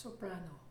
soprano.